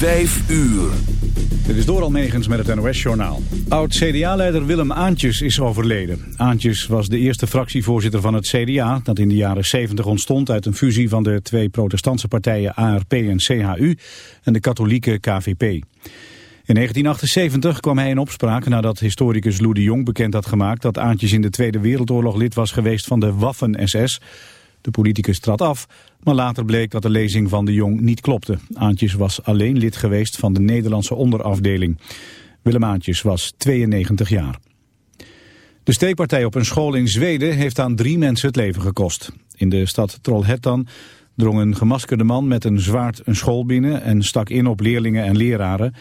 Vijf uur. Dit is door Almegens met het NOS-journaal. Oud-CDA-leider Willem Aantjes is overleden. Aantjes was de eerste fractievoorzitter van het CDA... dat in de jaren 70 ontstond uit een fusie van de twee protestantse partijen ARP en CHU... en de katholieke KVP. In 1978 kwam hij in opspraak nadat historicus Lou de Jong bekend had gemaakt... dat Aantjes in de Tweede Wereldoorlog lid was geweest van de Waffen-SS... De politicus trad af, maar later bleek dat de lezing van de Jong niet klopte. Aantjes was alleen lid geweest van de Nederlandse onderafdeling. Willem Aantjes was 92 jaar. De steekpartij op een school in Zweden heeft aan drie mensen het leven gekost. In de stad Trollhättan drong een gemaskerde man met een zwaard een school binnen... en stak in op leerlingen en leraren.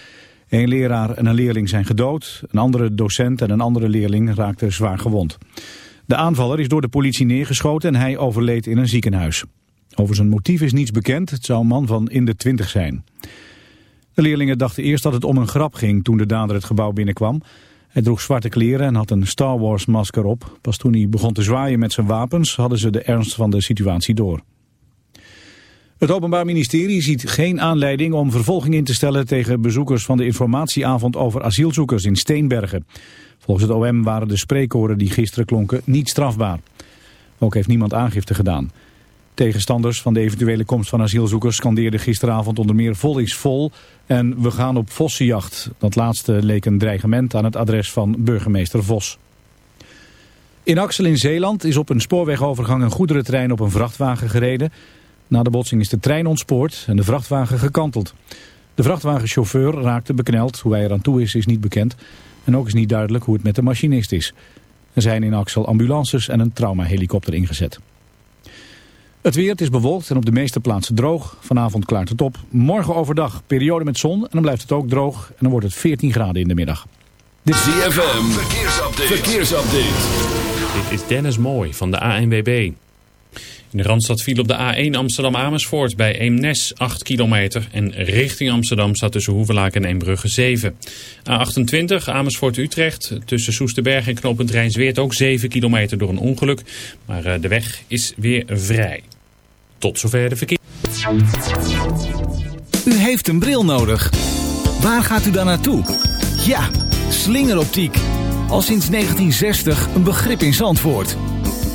Een leraar en een leerling zijn gedood. Een andere docent en een andere leerling raakten zwaar gewond. De aanvaller is door de politie neergeschoten en hij overleed in een ziekenhuis. Over zijn motief is niets bekend. Het zou een man van in de twintig zijn. De leerlingen dachten eerst dat het om een grap ging toen de dader het gebouw binnenkwam. Hij droeg zwarte kleren en had een Star Wars masker op. Pas toen hij begon te zwaaien met zijn wapens hadden ze de ernst van de situatie door. Het Openbaar Ministerie ziet geen aanleiding om vervolging in te stellen tegen bezoekers van de informatieavond over asielzoekers in Steenbergen. Volgens het OM waren de spreekkoren die gisteren klonken niet strafbaar. Ook heeft niemand aangifte gedaan. Tegenstanders van de eventuele komst van asielzoekers scandeerden gisteravond onder meer vol is vol en we gaan op vossenjacht. Dat laatste leek een dreigement aan het adres van burgemeester Vos. In Axel in Zeeland is op een spoorwegovergang een goederentrein op een vrachtwagen gereden. Na de botsing is de trein ontspoord en de vrachtwagen gekanteld. De vrachtwagenchauffeur raakte bekneld. Hoe hij eraan toe is, is niet bekend. En ook is niet duidelijk hoe het met de machinist is. Er zijn in Axel ambulances en een traumahelikopter ingezet. Het weer, het is bewolkt en op de meeste plaatsen droog. Vanavond klaart het op. Morgen overdag periode met zon en dan blijft het ook droog. En dan wordt het 14 graden in de middag. Dit is ZFM, verkeersupdate. verkeersupdate. Dit is Dennis Mooi van de ANWB. In de Randstad viel op de A1 Amsterdam-Amersfoort bij Eemnes 8 kilometer. En richting Amsterdam staat tussen Hoevelaak en Eembrugge 7. A28 Amersfoort-Utrecht tussen Soesterberg en knooppunt Rijnsweert ook 7 kilometer door een ongeluk. Maar eh, de weg is weer vrij. Tot zover de verkeer. U heeft een bril nodig. Waar gaat u dan naartoe? Ja, slingeroptiek. Al sinds 1960 een begrip in Zandvoort.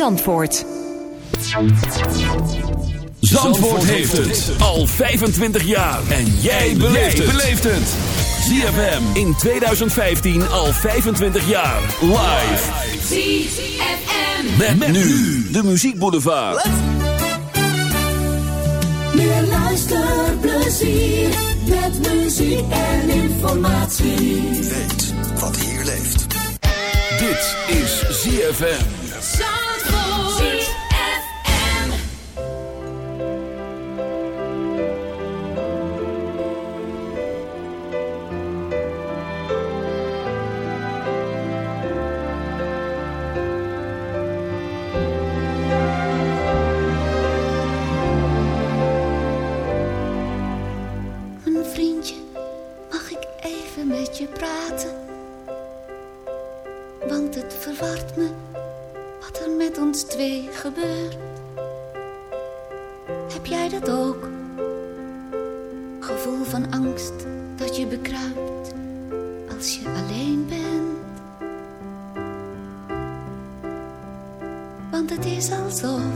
Zandvoort. Zandvoort heeft het al 25 jaar. En jij beleeft het. ZFM in 2015 al 25 jaar. Live. ZFM. Met, met nu de Muziekboulevard. Meer luisterplezier. Met muziek en informatie. Weet wat hier leeft. Dit is ZFM. Je praten? Want het verwart me wat er met ons twee gebeurt. Heb jij dat ook? Gevoel van angst dat je bekruipt als je alleen bent. Want het is alsof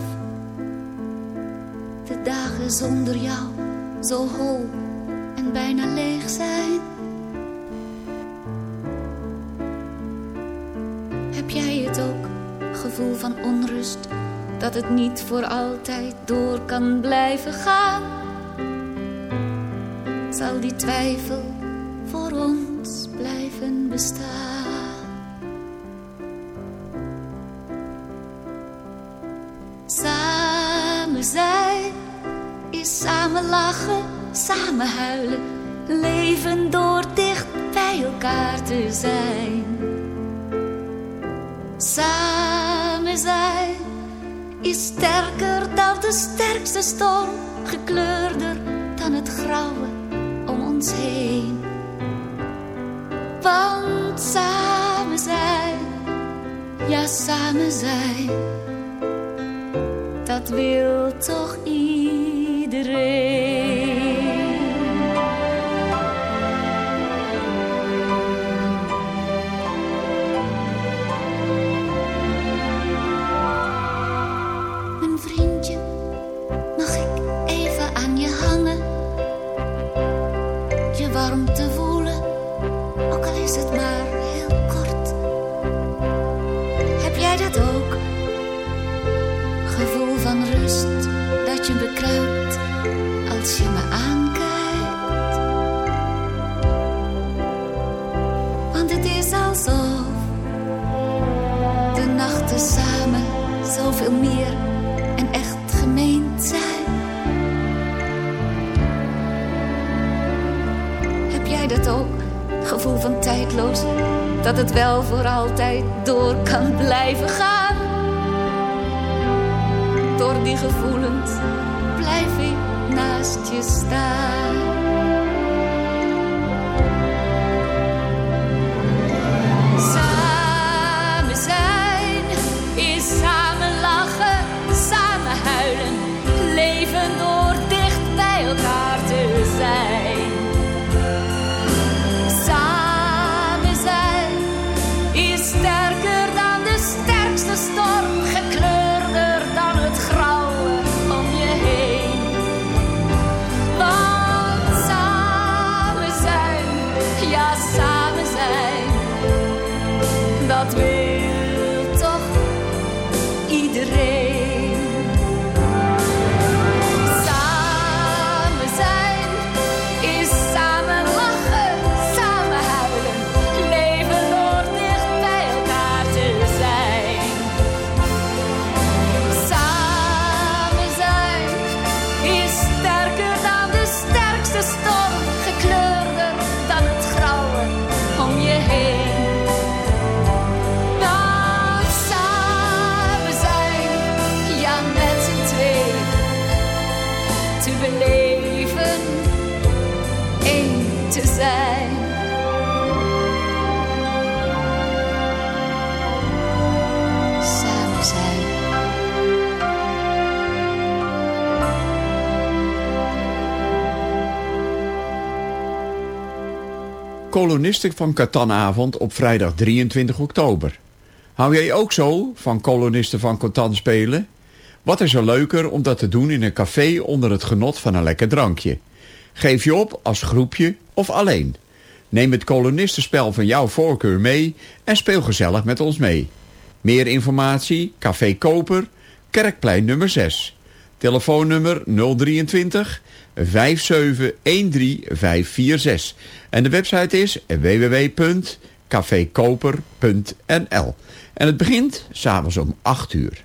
de dagen zonder jou zo hol en bijna leeg zijn. Heb jij het ook, gevoel van onrust, dat het niet voor altijd door kan blijven gaan? Zal die twijfel voor ons blijven bestaan? Samen zijn is samen lachen, samen huilen, leven door dicht bij elkaar te zijn. Samen zijn is sterker dan de sterkste storm, gekleurder dan het grauwe om ons heen. Want samen zijn, ja samen zijn, dat wil toch iedereen. Maar heel kort. Heb jij dat ook? Gevoel van rust dat je bekruipt als je me aankijkt. Want het is alsof de nachten samen zoveel meer dat het wel voor altijd door kan blijven gaan. Door die gevoelens blijf ik naast je staan. Kolonisten van Catanavond op vrijdag 23 oktober. Hou jij ook zo van kolonisten van Catan spelen? Wat is er leuker om dat te doen in een café onder het genot van een lekker drankje? Geef je op als groepje of alleen? Neem het kolonistenspel van jouw voorkeur mee en speel gezellig met ons mee. Meer informatie, Café Koper, Kerkplein nummer 6. Telefoonnummer 023 5713546. En de website is www.cafekoper.nl. En het begint s'avonds om 8 uur.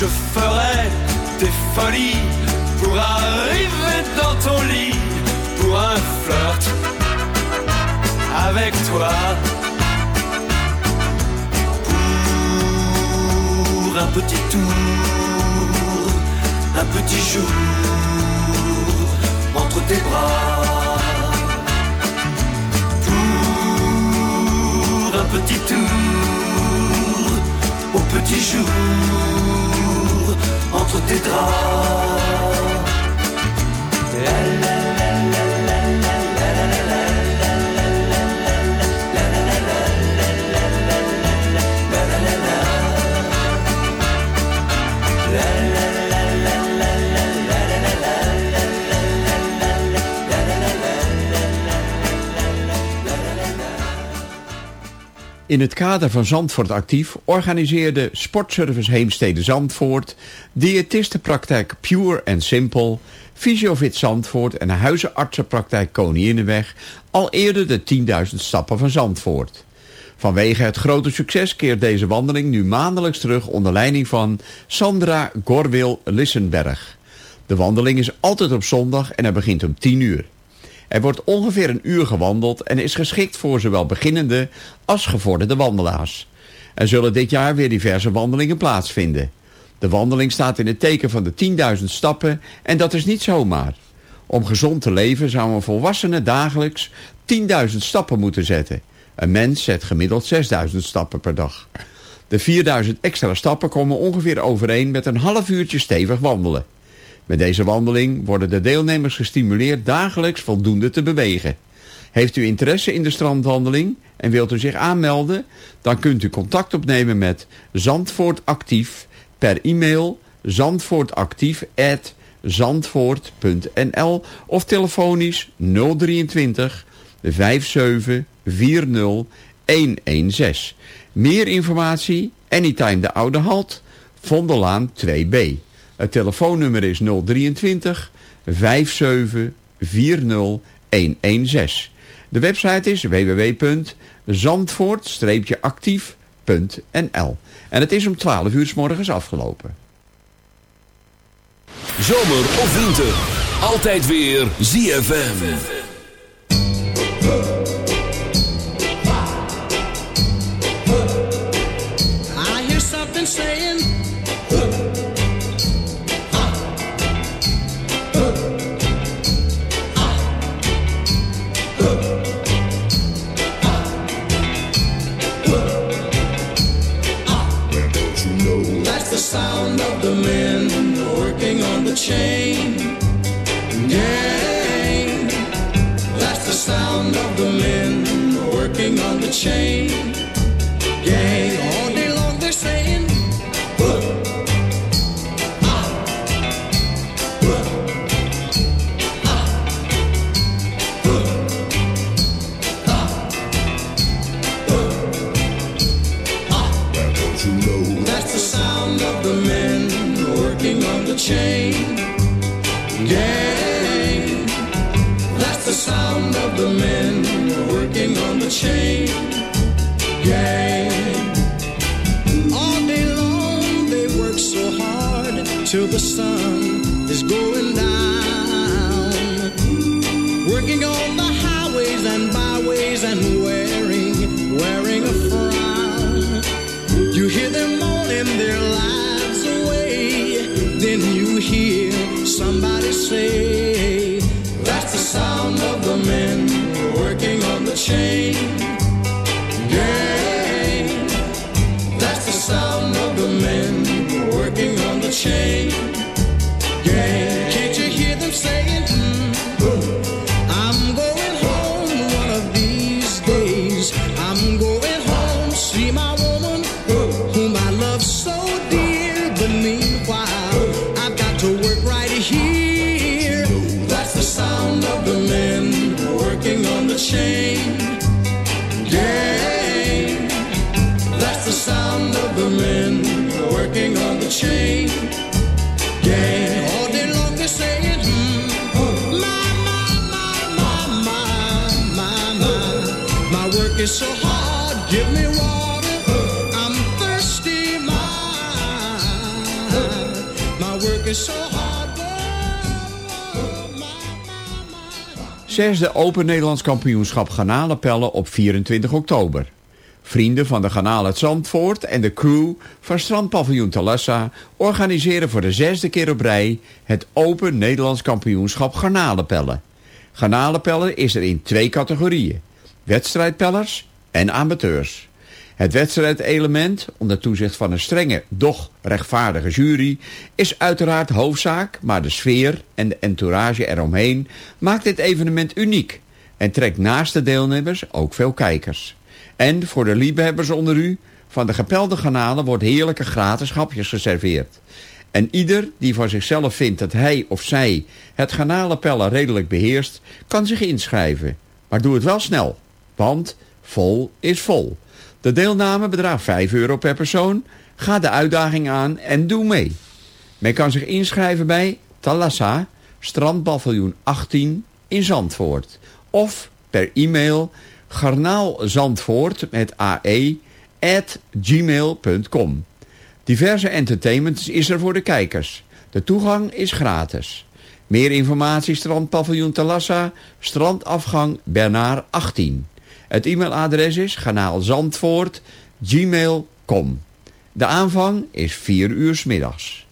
Je ferai des folies pour arriver dans ton lit, pour un flirt avec toi. Pour un petit tour, un petit jour entre tes bras. Pour un petit tour, au petit jour entre tes draps. In het kader van Zandvoort Actief organiseerde Sportservice Heemstede Zandvoort, diëtistenpraktijk Pure and Simple, Fysiofit Zandvoort en huizenartsenpraktijk Koninginnenweg al eerder de 10.000 stappen van Zandvoort. Vanwege het grote succes keert deze wandeling nu maandelijks terug onder leiding van Sandra Gorwil Lissenberg. De wandeling is altijd op zondag en hij begint om 10 uur. Er wordt ongeveer een uur gewandeld en is geschikt voor zowel beginnende als gevorderde wandelaars. Er zullen dit jaar weer diverse wandelingen plaatsvinden. De wandeling staat in het teken van de 10.000 stappen en dat is niet zomaar. Om gezond te leven zou een volwassene dagelijks 10.000 stappen moeten zetten. Een mens zet gemiddeld 6.000 stappen per dag. De 4.000 extra stappen komen ongeveer overeen met een half uurtje stevig wandelen. Met deze wandeling worden de deelnemers gestimuleerd dagelijks voldoende te bewegen. Heeft u interesse in de strandwandeling en wilt u zich aanmelden? Dan kunt u contact opnemen met Zandvoort Actief per e-mail zandvoortactief@zandvoort.nl of telefonisch 023 57 40 116. Meer informatie Anytime de Oude Halt, Vondellaan 2B. Het telefoonnummer is 023 57 40 116. De website is www.zandvoort-actief.nl En het is om 12 uur s morgens afgelopen. Zomer of winter, altijd weer ZFM. Sound of the men working on the chain gang. That's the sound of the men working working on the chain Zesde Open Nederlands kampioenschap garnalenpellen op 24 oktober. Vrienden van de Garnalen uit Zandvoort en de crew van strandpaviljoen Talassa organiseren voor de zesde keer op rij het Open Nederlands kampioenschap garnalenpellen. Garnalenpellen is er in twee categorieën. Wedstrijdpellers en amateurs. Het wedstrijdelement, onder toezicht van een strenge, doch rechtvaardige jury, is uiteraard hoofdzaak, maar de sfeer en de entourage eromheen maakt dit evenement uniek en trekt naast de deelnemers ook veel kijkers. En voor de liefhebbers onder u, van de gepelde garnalen wordt heerlijke gratis hapjes geserveerd. En ieder die van zichzelf vindt dat hij of zij het garnalenpellen redelijk beheerst, kan zich inschrijven. Maar doe het wel snel, want vol is vol. De deelname bedraagt 5 euro per persoon. Ga de uitdaging aan en doe mee. Men kan zich inschrijven bij Talassa, strandpaviljoen 18 in Zandvoort. Of per e-mail garnaalzandvoort met ae at gmail.com. Diverse entertainment is er voor de kijkers. De toegang is gratis. Meer informatie strandpaviljoen Talassa, strandafgang Bernard 18. Het e-mailadres is garnaalzandvoort gmail.com. De aanvang is 4 uur 's middags.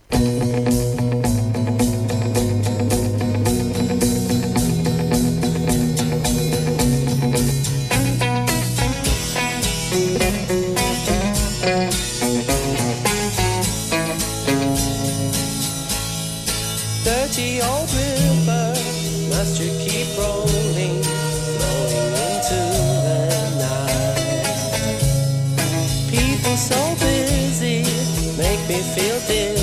So busy make me feel dizzy.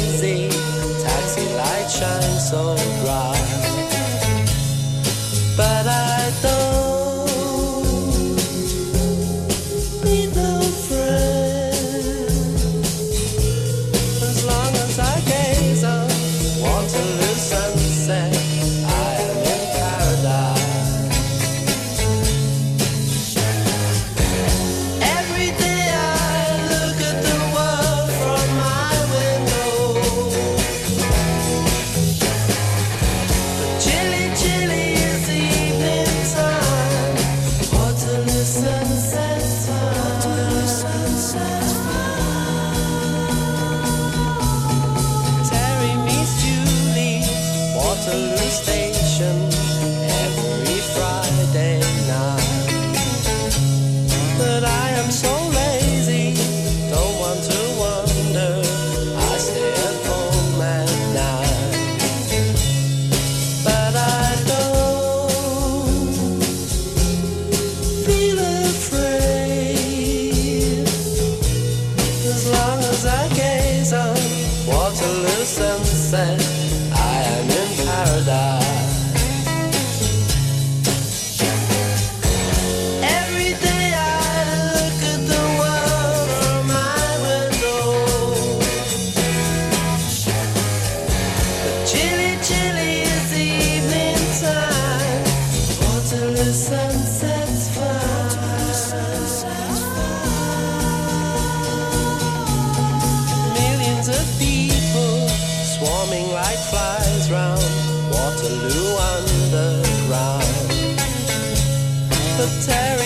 blue Underground. The terror.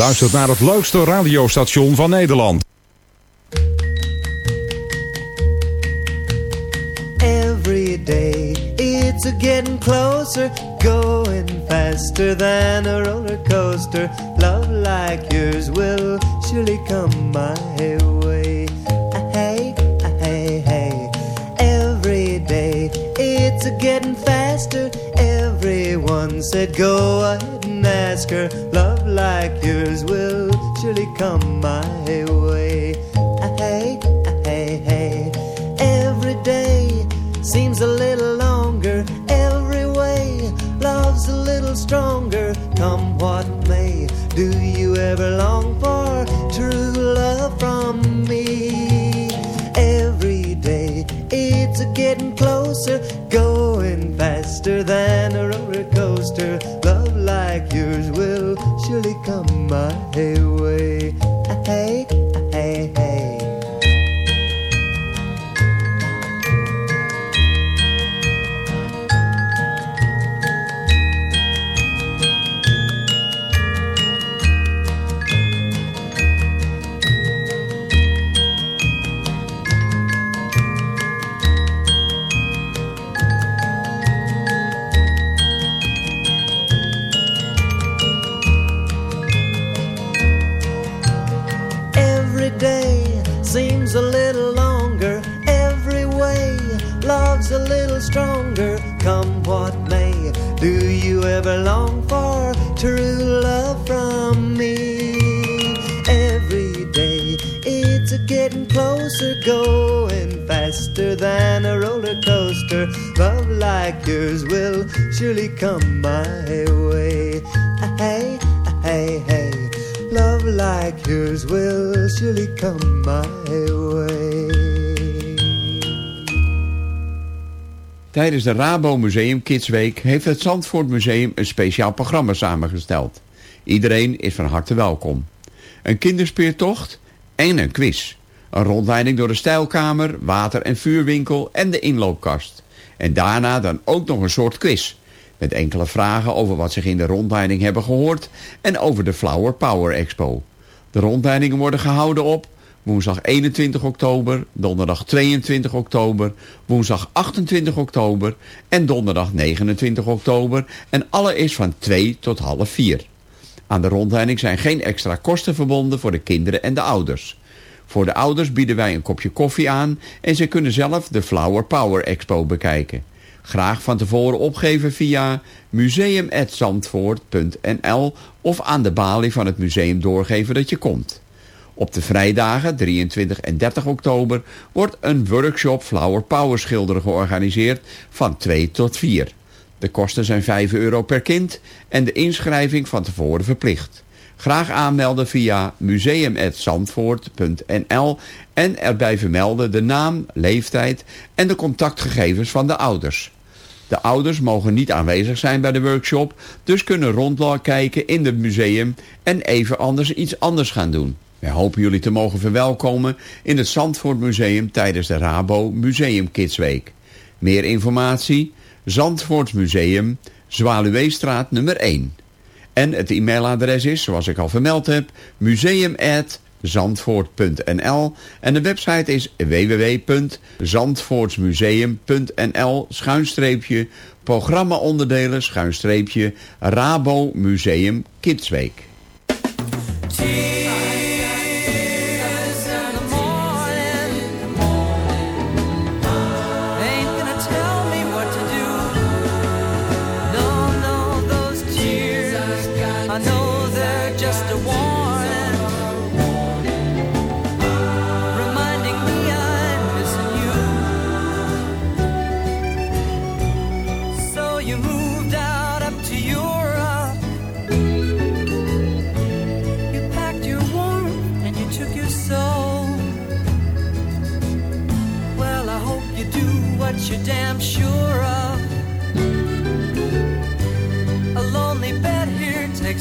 Luistert naar het leukste radiostation van Nederland. Every day it's a getting closer, going faster than a roller coaster. A roller coaster. Love like yours will surely come my way. Yours will surely come my way. Hey, hey, hey. Love like yours will surely come my way. Tijdens de Rabo Museum Kids Week heeft het Zandvoort Museum een speciaal programma samengesteld. Iedereen is van harte welkom. Een kinderspeertocht en een quiz. Een rondleiding door de stijlkamer, water- en vuurwinkel en de inloopkast. En daarna dan ook nog een soort quiz. Met enkele vragen over wat zich in de rondleiding hebben gehoord en over de Flower Power Expo. De rondleidingen worden gehouden op woensdag 21 oktober, donderdag 22 oktober, woensdag 28 oktober en donderdag 29 oktober. En alle is van 2 tot half 4. Aan de rondleiding zijn geen extra kosten verbonden voor de kinderen en de ouders. Voor de ouders bieden wij een kopje koffie aan en ze kunnen zelf de Flower Power Expo bekijken. Graag van tevoren opgeven via museum.zandvoort.nl of aan de balie van het museum doorgeven dat je komt. Op de vrijdagen 23 en 30 oktober wordt een workshop Flower Power schilderen georganiseerd van 2 tot 4. De kosten zijn 5 euro per kind en de inschrijving van tevoren verplicht. Graag aanmelden via museum.zandvoort.nl en erbij vermelden de naam, leeftijd en de contactgegevens van de ouders. De ouders mogen niet aanwezig zijn bij de workshop, dus kunnen rondkijken in het museum en even anders iets anders gaan doen. Wij hopen jullie te mogen verwelkomen in het Zandvoort Museum tijdens de Rabo Museum Kids Week. Meer informatie, Zandvoort Museum, Zwaluweestraat nummer 1. En het e-mailadres is, zoals ik al vermeld heb, museum@zandvoort.nl en de website is www.zandvoortsmuseum.nl schuinstreepje programmaonderdelen schuinstreepje Rabo Museum Kidsweek.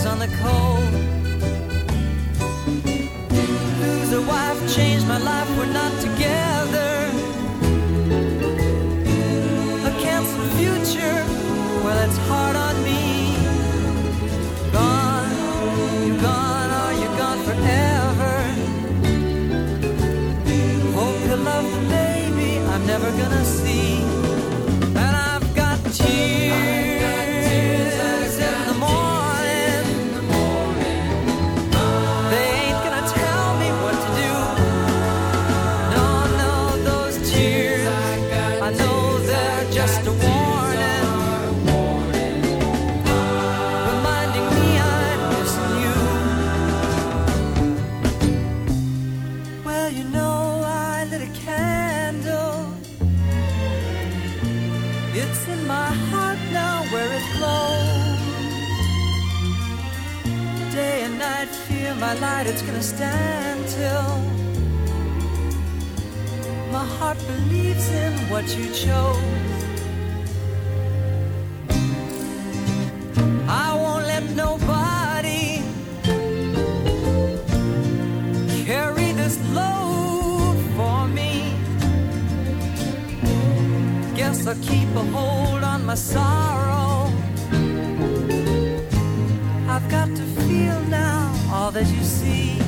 on the cold. stand till my heart believes in what you chose. I won't let nobody carry this load for me. Guess I'll keep a hold on my sorrow. I've got to feel now all that you see.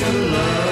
To love.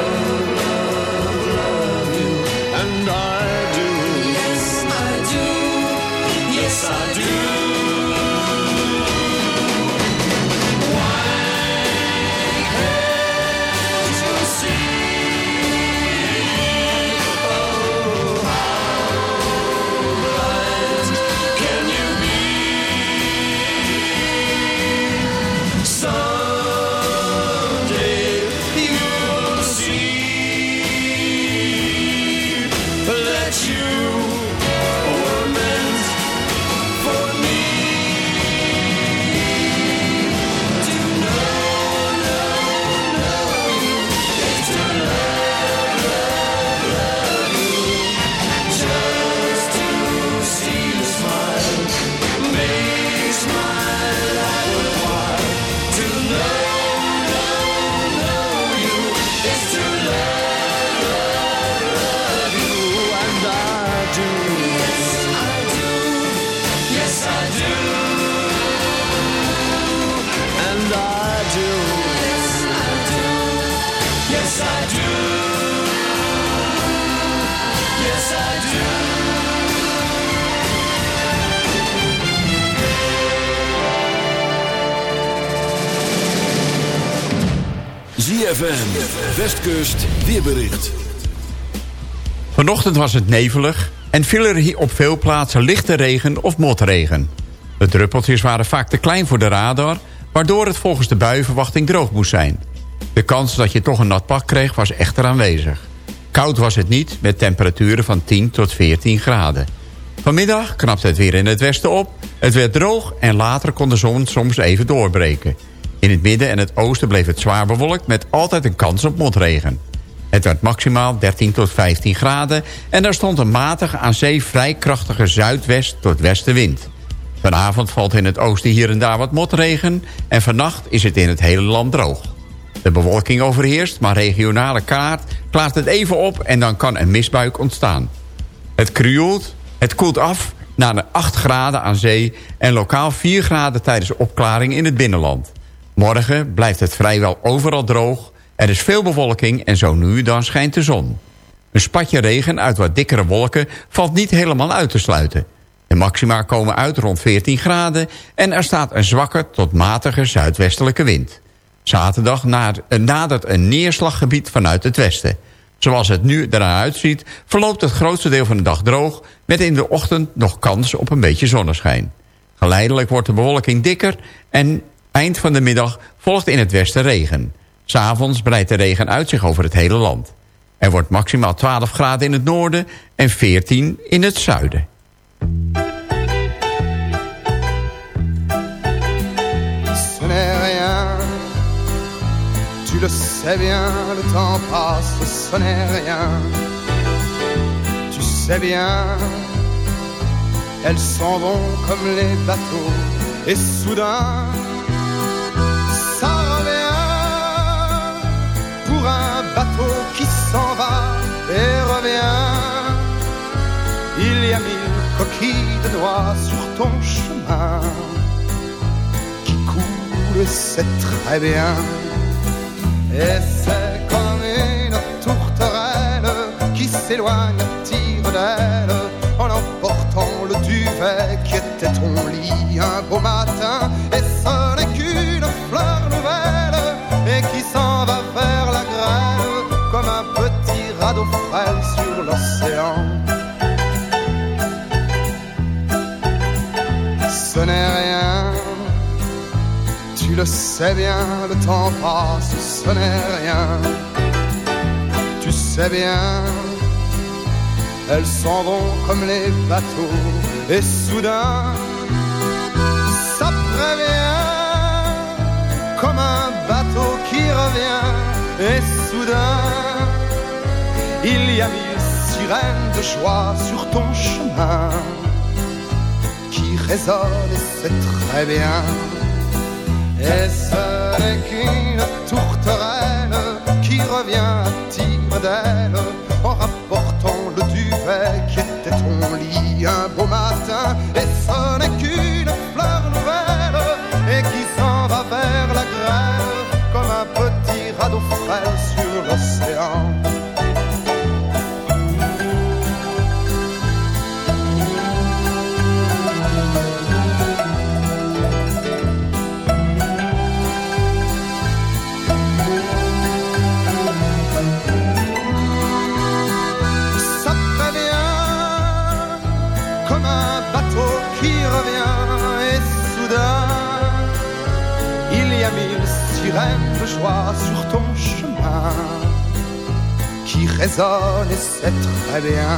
Westkust, weerbericht. Vanochtend was het nevelig en viel er hier op veel plaatsen lichte regen of motregen. De druppeltjes waren vaak te klein voor de radar... waardoor het volgens de buienverwachting droog moest zijn. De kans dat je toch een nat pak kreeg was echter aanwezig. Koud was het niet, met temperaturen van 10 tot 14 graden. Vanmiddag knapte het weer in het westen op. Het werd droog en later kon de zon soms even doorbreken. In het midden en het oosten bleef het zwaar bewolkt... met altijd een kans op motregen. Het werd maximaal 13 tot 15 graden... en er stond een matige aan zee vrij krachtige zuidwest tot westenwind. Vanavond valt in het oosten hier en daar wat motregen... en vannacht is het in het hele land droog. De bewolking overheerst, maar regionale kaart klaart het even op... en dan kan een misbuik ontstaan. Het krioelt, het koelt af naar de 8 graden aan zee... en lokaal 4 graden tijdens opklaring in het binnenland. Morgen blijft het vrijwel overal droog... er is veel bewolking en zo nu dan schijnt de zon. Een spatje regen uit wat dikkere wolken valt niet helemaal uit te sluiten... De maxima komen uit rond 14 graden en er staat een zwakke tot matige zuidwestelijke wind. Zaterdag nadert een neerslaggebied vanuit het westen. Zoals het nu eraan uitziet verloopt het grootste deel van de dag droog... met in de ochtend nog kans op een beetje zonneschijn. Geleidelijk wordt de bewolking dikker en eind van de middag volgt in het westen regen. S'avonds breidt de regen uit zich over het hele land. Er wordt maximaal 12 graden in het noorden en 14 in het zuiden. Rien, tu le sais bien, le temps passe, ce n'est rien. Tu sais bien, elles s'en vont comme les bateaux, et soudain, pour un bateau qui s'en va et revient. Il y a mille coquilles de noix sur ton chemin qui coule, c'est très bien. Et c'est comme une tourterelle qui s'éloigne tire d'aile en emportant le duvet qui était ton lit un beau matin. Sur l'océan. ce n'est rien. Tu le sais bien, le temps passe, ce n'est rien. Tu sais bien, elles s'en vont comme les bateaux, et soudain, ça prévient, comme un bateau qui revient, et soudain, il y a mille sirènes de joie sur ton chemin qui résonne et c'est très bien. Et ce n'est qu'une tourterelle qui revient à tire d'aile en rapportant le duvet qui était ton lit un beau matin? Et ce n'est qu'une fleur nouvelle et qui s'en va vers la grêle comme un petit radeau frêle sur l'océan. Joie sur ton chemin qui résonnent et c'est très bien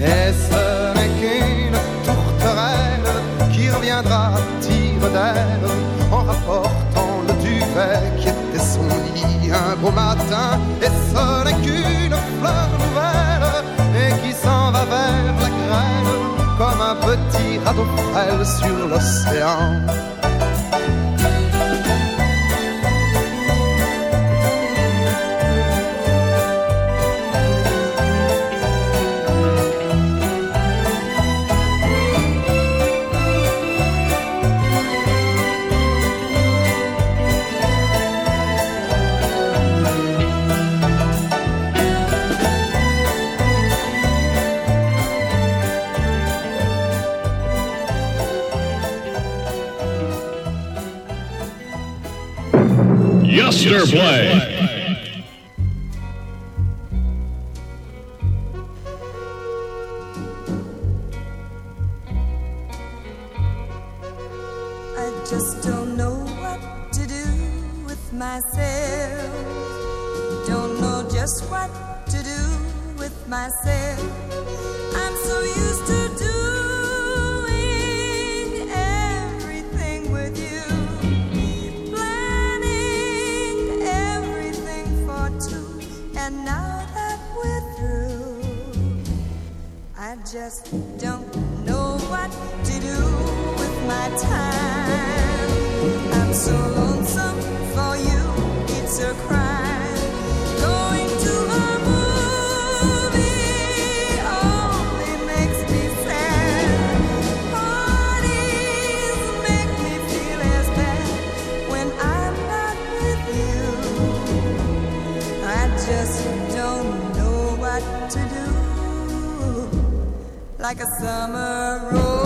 et ce n'est qu'une tourterelle qui reviendra tire d'aile en rapportant le duvet qui était son lit un beau matin et ce n'est qu'une fleur nouvelle et qui s'en va vers la grêle comme un petit radeau frêle sur l'océan. Master Play. Like a summer rose.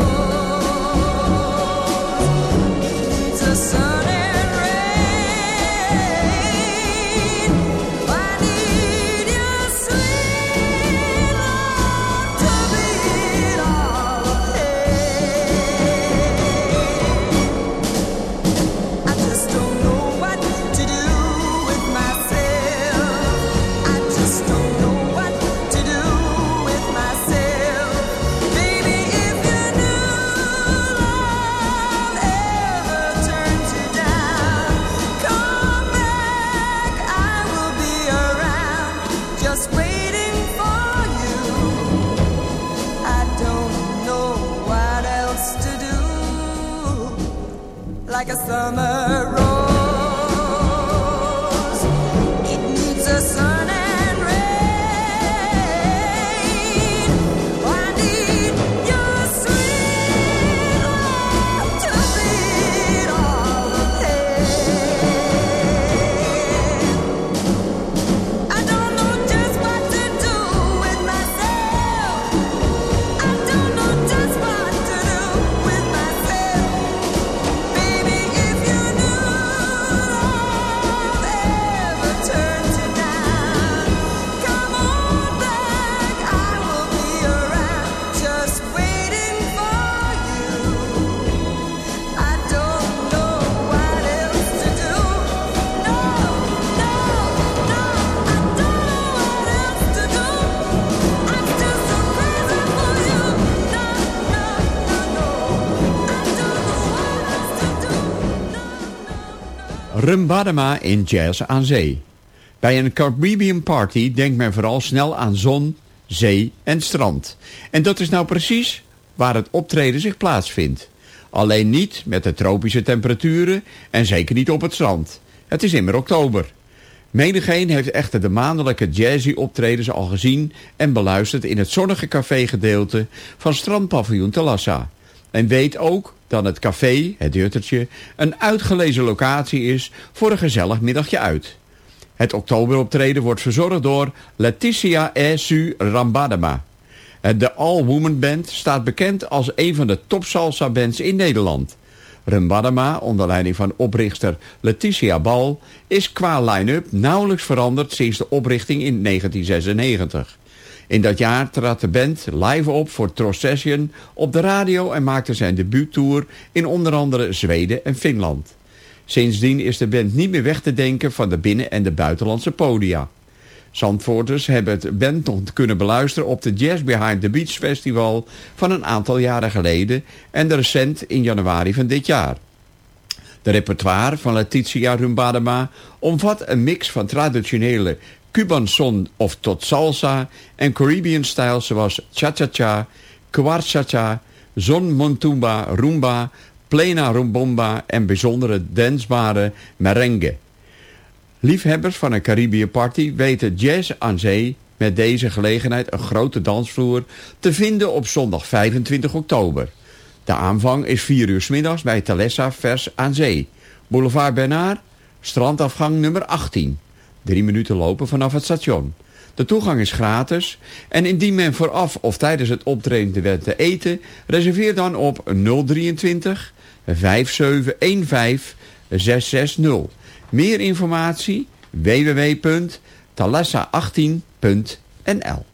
Rumbadema in Jazz aan Zee. Bij een Caribbean party denkt men vooral snel aan zon, zee en strand. En dat is nou precies waar het optreden zich plaatsvindt. Alleen niet met de tropische temperaturen en zeker niet op het strand. Het is immer oktober. Menigeen heeft echter de maandelijke jazzy optredens al gezien en beluisterd in het zonnige cafégedeelte van strandpaviljoen Talassa. En weet ook dat het café, het Juttertje, een uitgelezen locatie is voor een gezellig middagje uit. Het oktoberoptreden wordt verzorgd door Leticia Esu Rambadema. De All-Woman Band staat bekend als een van de top salsa bands in Nederland. Rambadema, onder leiding van oprichter Leticia Bal, is qua line-up nauwelijks veranderd sinds de oprichting in 1996. In dat jaar trad de band live op voor Tross Session op de radio en maakte zijn debuuttour in onder andere Zweden en Finland. Sindsdien is de band niet meer weg te denken van de binnen- en de buitenlandse podia. Zandvoorters hebben het band nog kunnen beluisteren op de Jazz Behind the Beach Festival van een aantal jaren geleden en recent in januari van dit jaar. De repertoire van Letitia Rumbadema omvat een mix van traditionele Cuban son of tot salsa en Caribbean styles zoals cha-cha-cha, kwarcha-cha, zon montumba, rumba, plena rumbomba en bijzondere dansbare merengue. Liefhebbers van een Caribbean party weten Jazz aan Zee met deze gelegenheid een grote dansvloer te vinden op zondag 25 oktober. De aanvang is 4 uur 's middags bij Thalessa Vers aan Zee. Boulevard Bernard, strandafgang nummer 18 drie minuten lopen vanaf het station. De toegang is gratis en indien men vooraf of tijdens het optreden wenst te eten... reserveer dan op 023 5715 660. Meer informatie www.talassa18.nl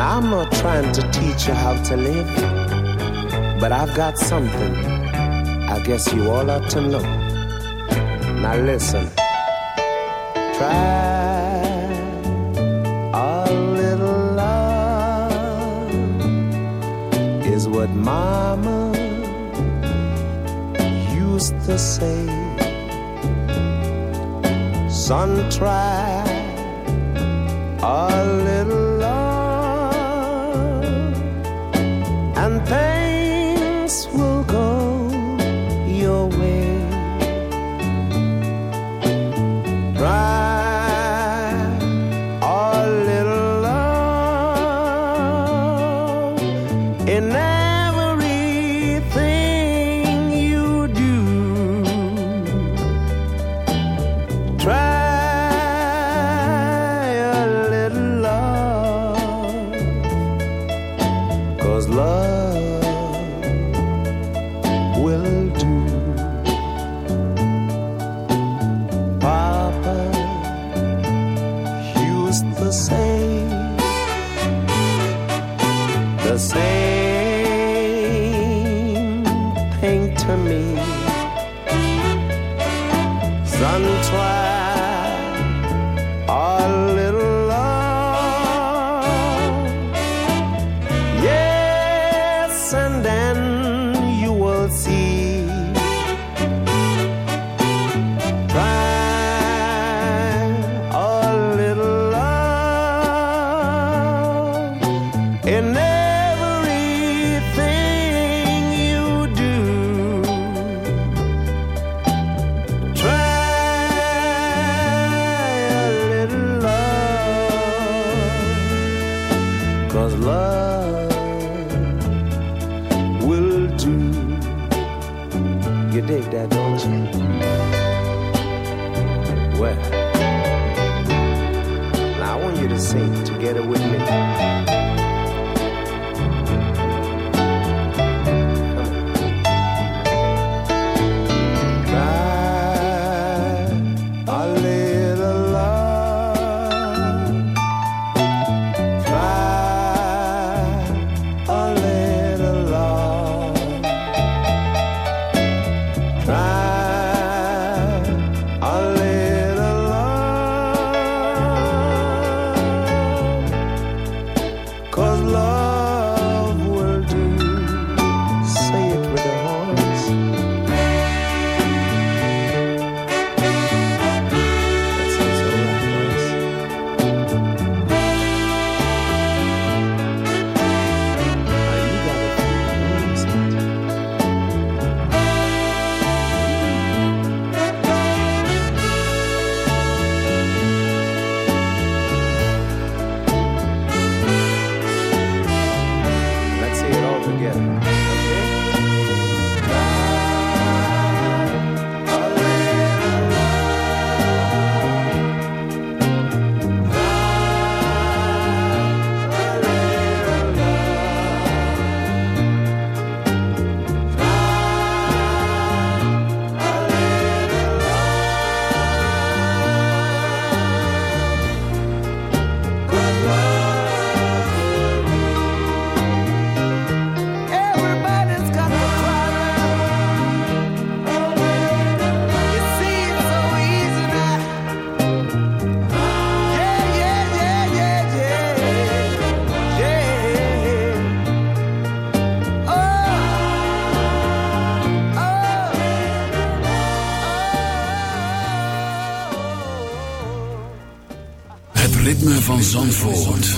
And I'm not trying to teach you how to live, but I've got something I guess you all ought to know. Now listen, try a little love is what Mama used to say. Son, try a little Hey. pain. same thing to me. Sun twice. van Zandvoort.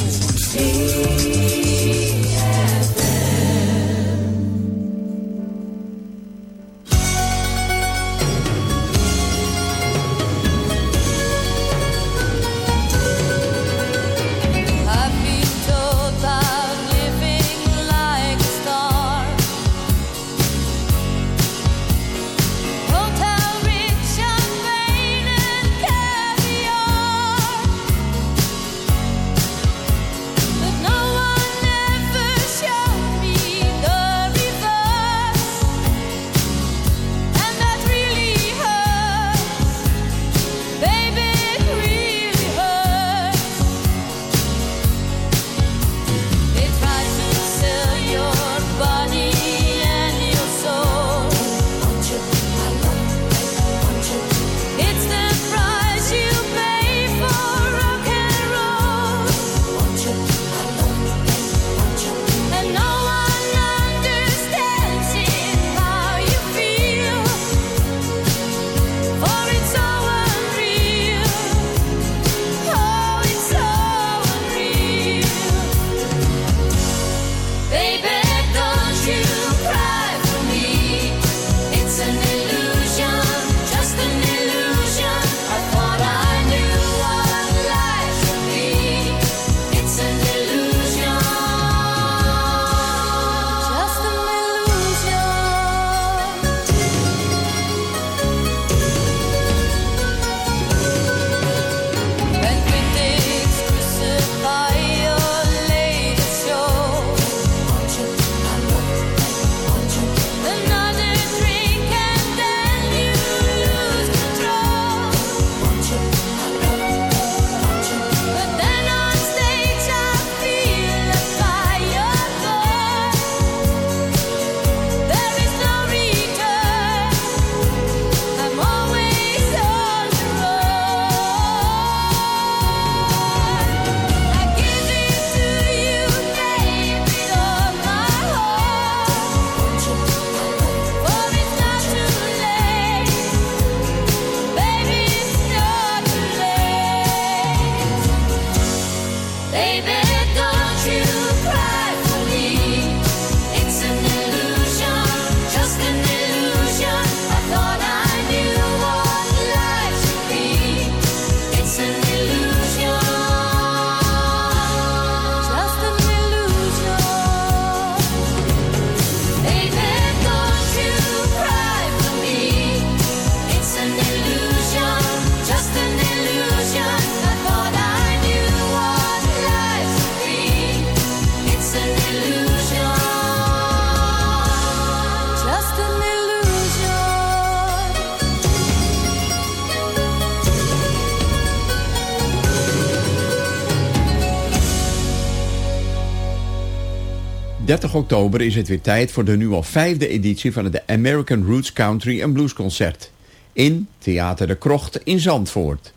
30 oktober is het weer tijd voor de nu al vijfde editie van het American Roots Country and Blues Concert. In Theater de Krocht in Zandvoort.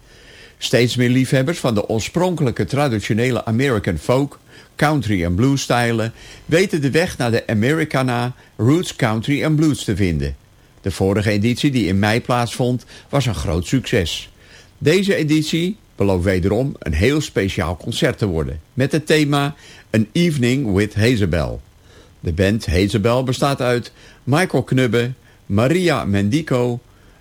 Steeds meer liefhebbers van de oorspronkelijke traditionele American folk, country en blues stijlen weten de weg naar de Americana Roots Country and Blues te vinden. De vorige editie die in mei plaatsvond was een groot succes. Deze editie belooft wederom een heel speciaal concert te worden. Met het thema An Evening with Hazelbell. De band Hazelbell bestaat uit Michael Knubbe, Maria Mendico,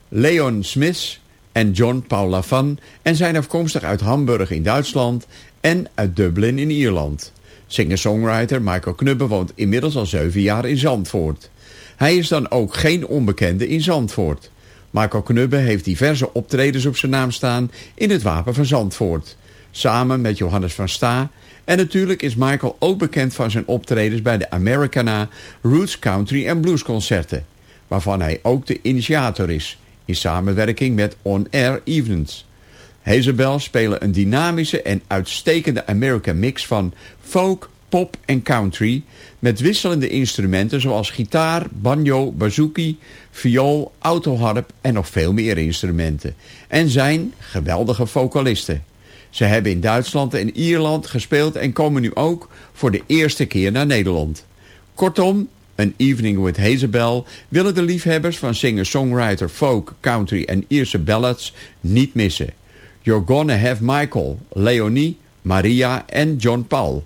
Leon Smith en John Paul Lavan... en zijn afkomstig uit Hamburg in Duitsland en uit Dublin in Ierland. Singer-songwriter Michael Knubbe woont inmiddels al zeven jaar in Zandvoort. Hij is dan ook geen onbekende in Zandvoort. Michael Knubbe heeft diverse optredens op zijn naam staan in het Wapen van Zandvoort. Samen met Johannes van Sta. En natuurlijk is Michael ook bekend van zijn optredens bij de Americana Roots Country en Blues concerten. Waarvan hij ook de initiator is. In samenwerking met On Air Evenings. Hazelbell spelen een dynamische en uitstekende American mix van folk, pop en country... met wisselende instrumenten zoals gitaar, banjo, bazooki, viool, autoharp en nog veel meer instrumenten. En zijn geweldige vocalisten. Ze hebben in Duitsland en Ierland gespeeld en komen nu ook voor de eerste keer naar Nederland. Kortom, een Evening with Hazelbell willen de liefhebbers van singer-songwriter, folk, country en Ierse ballads niet missen. You're Gonna Have Michael, Leonie, Maria en John Paul.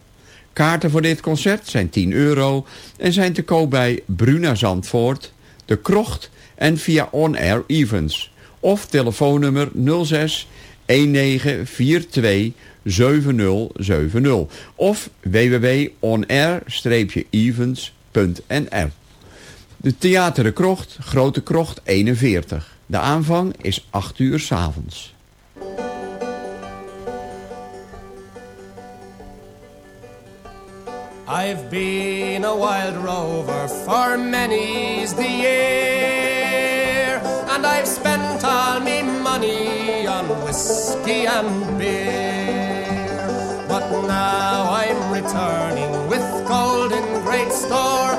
Kaarten voor dit concert zijn 10 euro en zijn te koop bij Bruna Zandvoort, De Krocht en via On Air Events. Of telefoonnummer 06 1942 7070 of www.onair-events.nl De Theater de Krocht, Grote Krocht 41. De aanvang is 8 uur 's avonds. I've been a wild rover for many's the year, and I've spent all me money on whiskey and beer. But now I'm returning with gold in great store,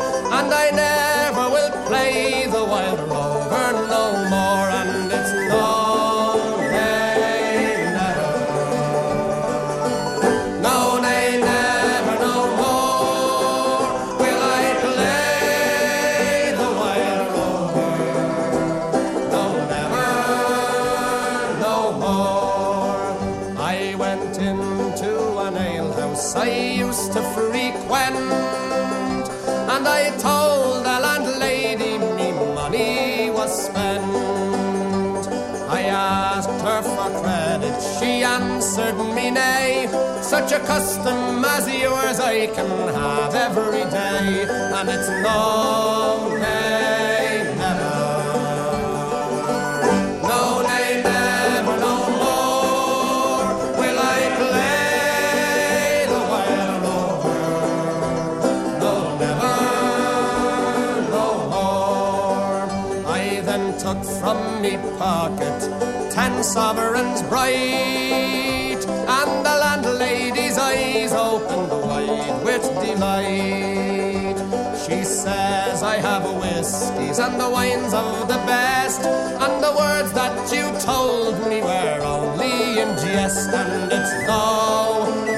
she answered me nay. Such a custom as yours I can have every day, and it's no, nay, never. No, nay, never, no more will I play the wild rover. No, never, no more. I then took from me pocket ten sovereigns bright, have whiskies and the wines of the best, and the words that you told me were only in jest, and it's no,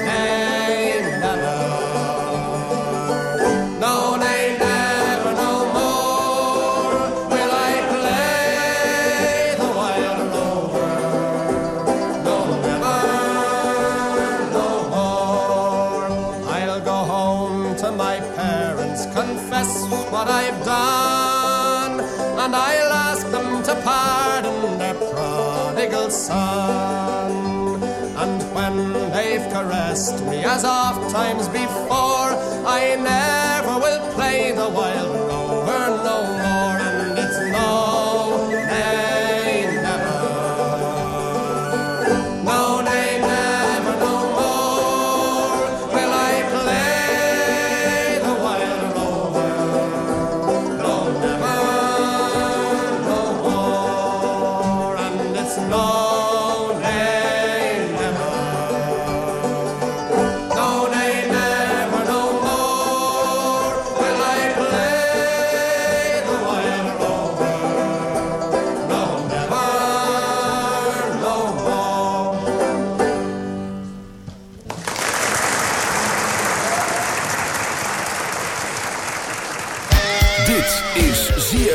they've me as oft times before, I never will play the wild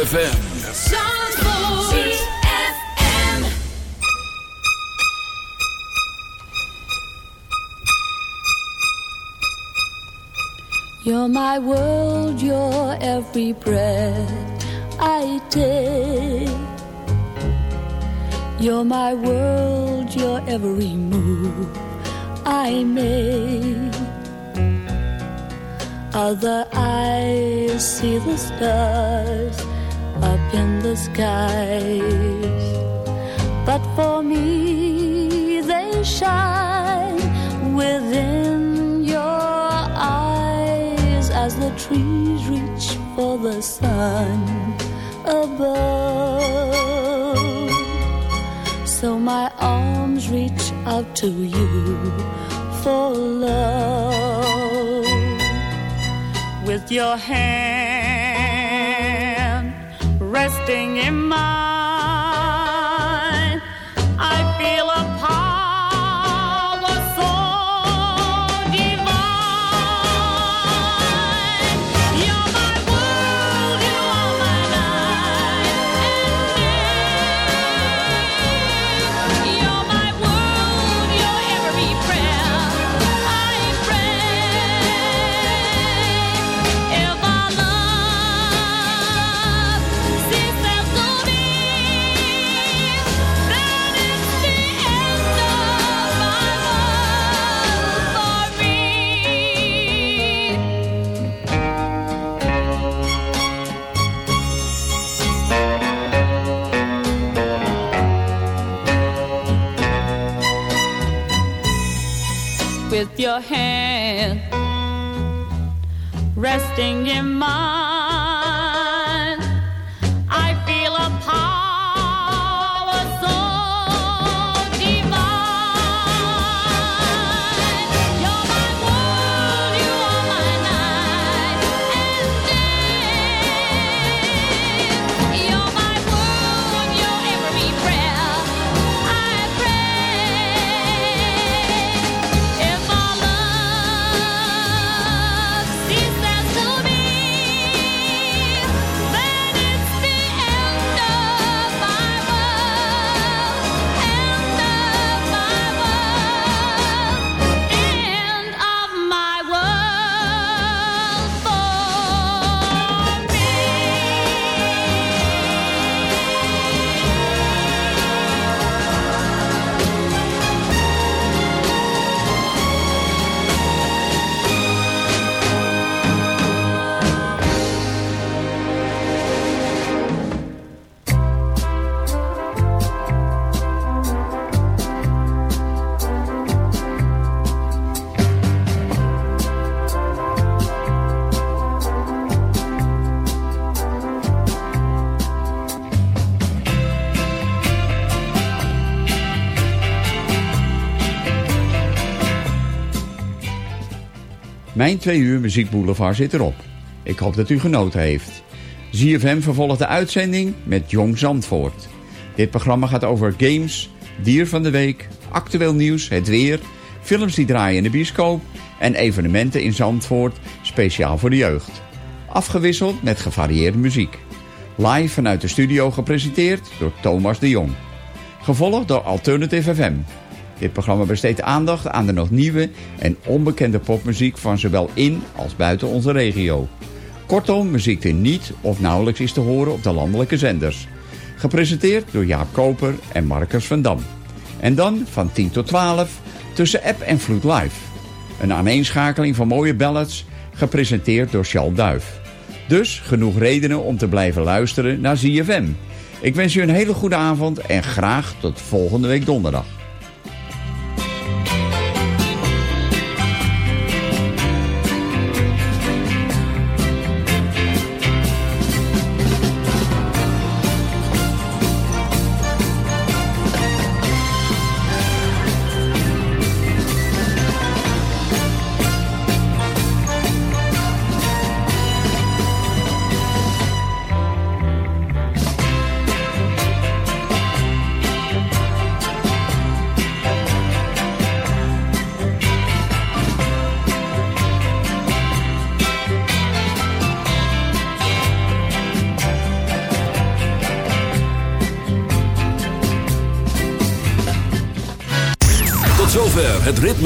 ZFM. You're my world, you're every breath I take. You're my world, you're every move I make. Other eyes see the stars the skies. But for me, they shine within your eyes as the trees reach for the sun above. So my arms reach out to you for love with your hand in my your hand resting in mine. Mijn twee uur muziekboulevard zit erop. Ik hoop dat u genoten heeft. ZFM vervolgt de uitzending met Jong Zandvoort. Dit programma gaat over games, dier van de week, actueel nieuws, het weer, films die draaien in de bioscoop en evenementen in Zandvoort speciaal voor de jeugd. Afgewisseld met gevarieerde muziek. Live vanuit de studio gepresenteerd door Thomas de Jong. Gevolgd door Alternative FM. Dit programma besteedt aandacht aan de nog nieuwe en onbekende popmuziek van zowel in als buiten onze regio. Kortom, muziek die niet of nauwelijks is te horen op de landelijke zenders. Gepresenteerd door Jaap Koper en Marcus van Dam. En dan van 10 tot 12 tussen app en vloed live. Een aaneenschakeling van mooie ballads, gepresenteerd door Charles Duif. Dus genoeg redenen om te blijven luisteren naar ZFM. Ik wens u een hele goede avond en graag tot volgende week donderdag.